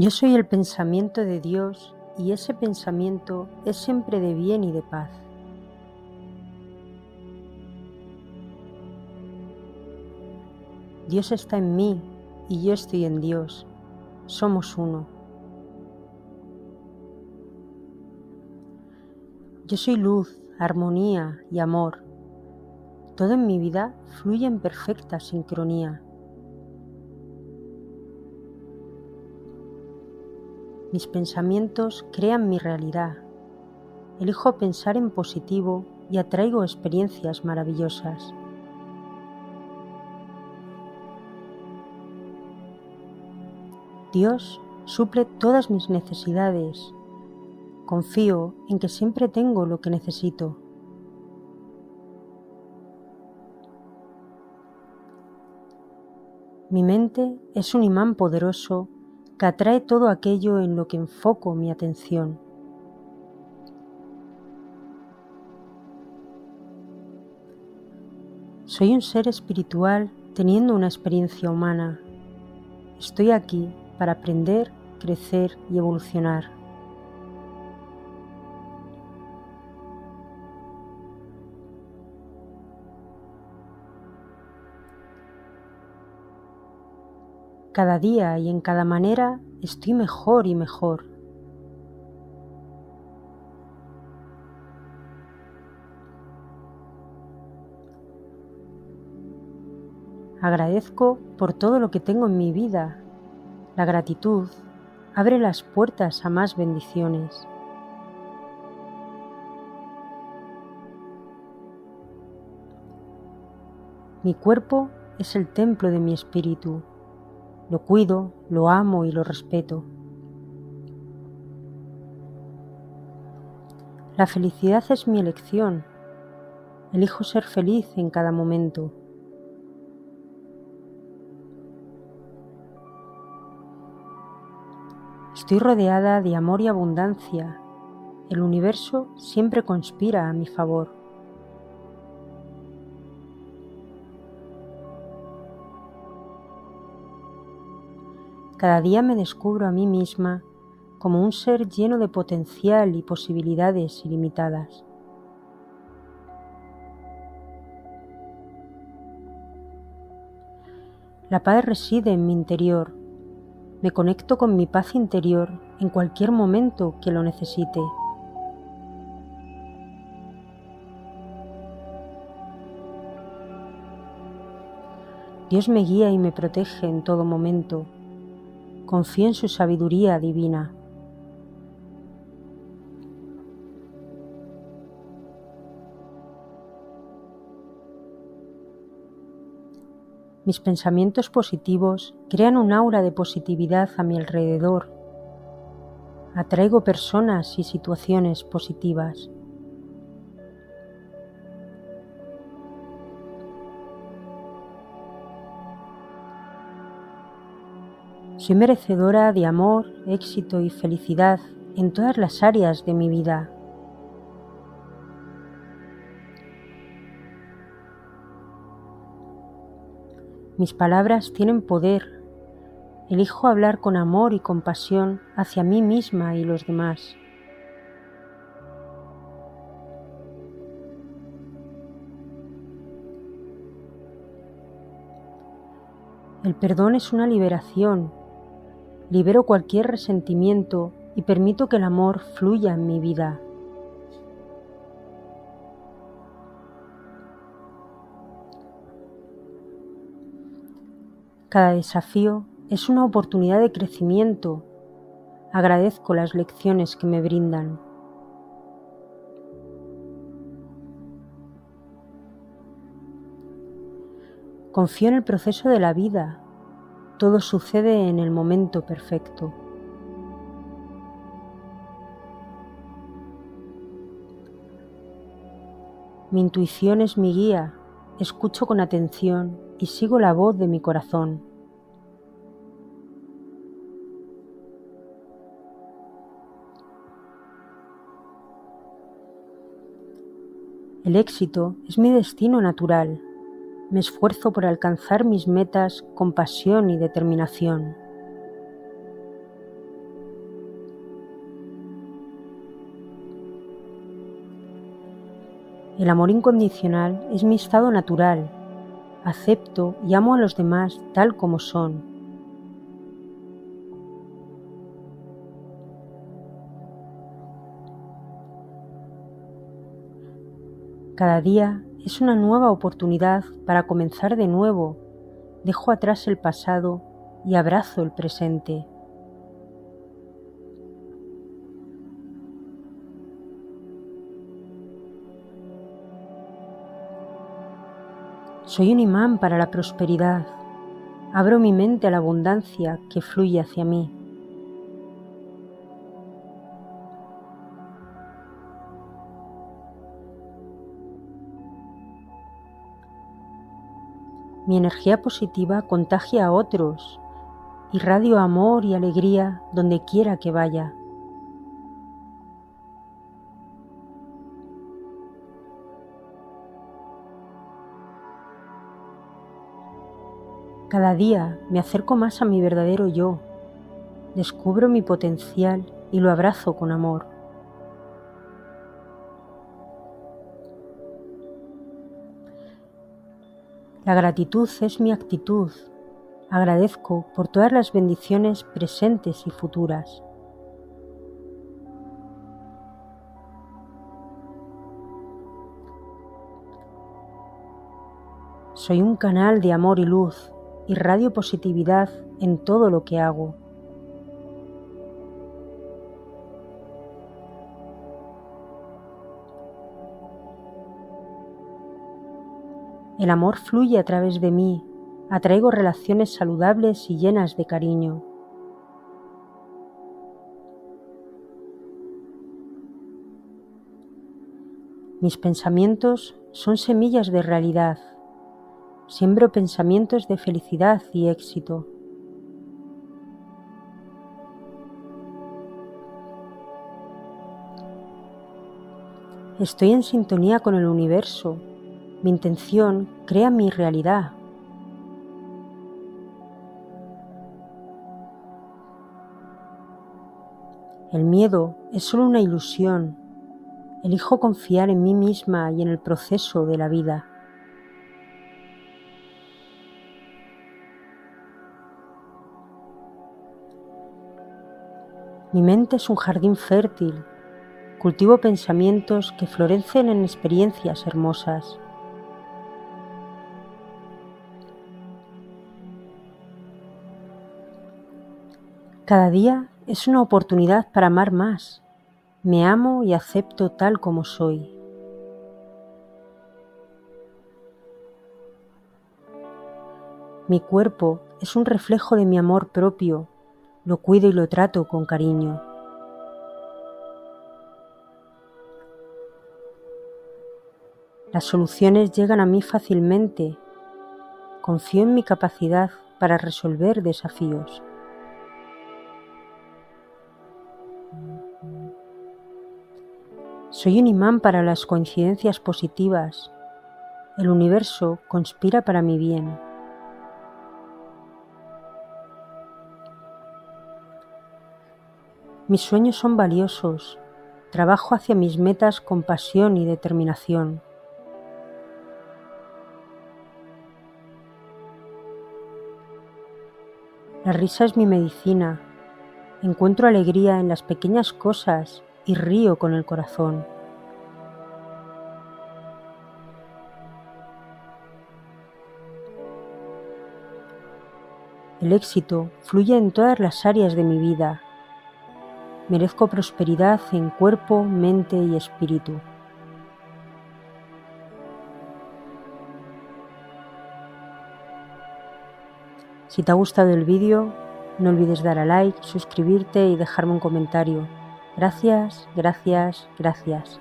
Yo soy el pensamiento de Dios y ese pensamiento es siempre de bien y de paz. Dios está en mí y yo estoy en Dios. Somos uno. Yo soy luz, armonía y amor. Todo en mi vida fluye en perfecta sincronía. Mis pensamientos crean mi realidad. Elijo pensar en positivo y atraigo experiencias maravillosas. Dios suple todas mis necesidades. Confío en que siempre tengo lo que necesito. Mi mente es un imán poderoso que atrae todo aquello en lo que enfoco mi atención. Soy un ser espiritual teniendo una experiencia humana. Estoy aquí para aprender, crecer y evolucionar. Cada día y en cada manera estoy mejor y mejor. Agradezco por todo lo que tengo en mi vida. La gratitud abre las puertas a más bendiciones. Mi cuerpo es el templo de mi espíritu. Lo cuido, lo amo y lo respeto. La felicidad es mi elección. Elijo ser feliz en cada momento. Estoy rodeada de amor y abundancia. El universo siempre conspira a mi favor. Cada día me descubro a mí misma como un ser lleno de potencial y posibilidades ilimitadas. La paz reside en mi interior. Me conecto con mi paz interior en cualquier momento que lo necesite. Dios me guía y me protege en todo momento confío en su sabiduría divina. Mis pensamientos positivos crean un aura de positividad a mi alrededor. Atraigo personas y situaciones positivas. Soy merecedora de amor, éxito y felicidad en todas las áreas de mi vida. Mis palabras tienen poder. Elijo hablar con amor y compasión hacia mí misma y los demás. El perdón es una liberación libero cualquier resentimiento y permito que el amor fluya en mi vida. Cada desafío es una oportunidad de crecimiento. Agradezco las lecciones que me brindan. Confío en el proceso de la vida todo sucede en el momento perfecto. Mi intuición es mi guía, escucho con atención y sigo la voz de mi corazón. El éxito es mi destino natural me esfuerzo por alcanzar mis metas con pasión y determinación. El amor incondicional es mi estado natural. Acepto y amo a los demás tal como son. Cada día es una nueva oportunidad para comenzar de nuevo. Dejo atrás el pasado y abrazo el presente. Soy un imán para la prosperidad. Abro mi mente a la abundancia que fluye hacia mí. Mi energía positiva contagia a otros, irradio amor y alegría donde quiera que vaya. Cada día me acerco más a mi verdadero yo, descubro mi potencial y lo abrazo con amor. La gratitud es mi actitud. Agradezco por todas las bendiciones presentes y futuras. Soy un canal de amor y luz irradio positividad en todo lo que hago. El amor fluye a través de mí, atraigo relaciones saludables y llenas de cariño. Mis pensamientos son semillas de realidad. Siembro pensamientos de felicidad y éxito. Estoy en sintonía con el universo. Mi intención crea mi realidad. El miedo es solo una ilusión. Elijo confiar en mí misma y en el proceso de la vida. Mi mente es un jardín fértil. Cultivo pensamientos que florecen en experiencias hermosas. Cada día es una oportunidad para amar más. Me amo y acepto tal como soy. Mi cuerpo es un reflejo de mi amor propio lo cuido y lo trato con cariño. Las soluciones llegan a mí fácilmente. Confío en mi capacidad para resolver desafíos. Soy un imán para las coincidencias positivas. El universo conspira para mi bien. Mis sueños son valiosos. Trabajo hacia mis metas con pasión y determinación. La risa es mi medicina. Encuentro alegría en las pequeñas cosas y río con el corazón. El éxito fluye en todas las áreas de mi vida Merezco prosperidad en cuerpo, mente y espíritu. Si te ha gustado el vídeo, no olvides dar a like, suscribirte y dejarme un comentario. Gracias, gracias, gracias.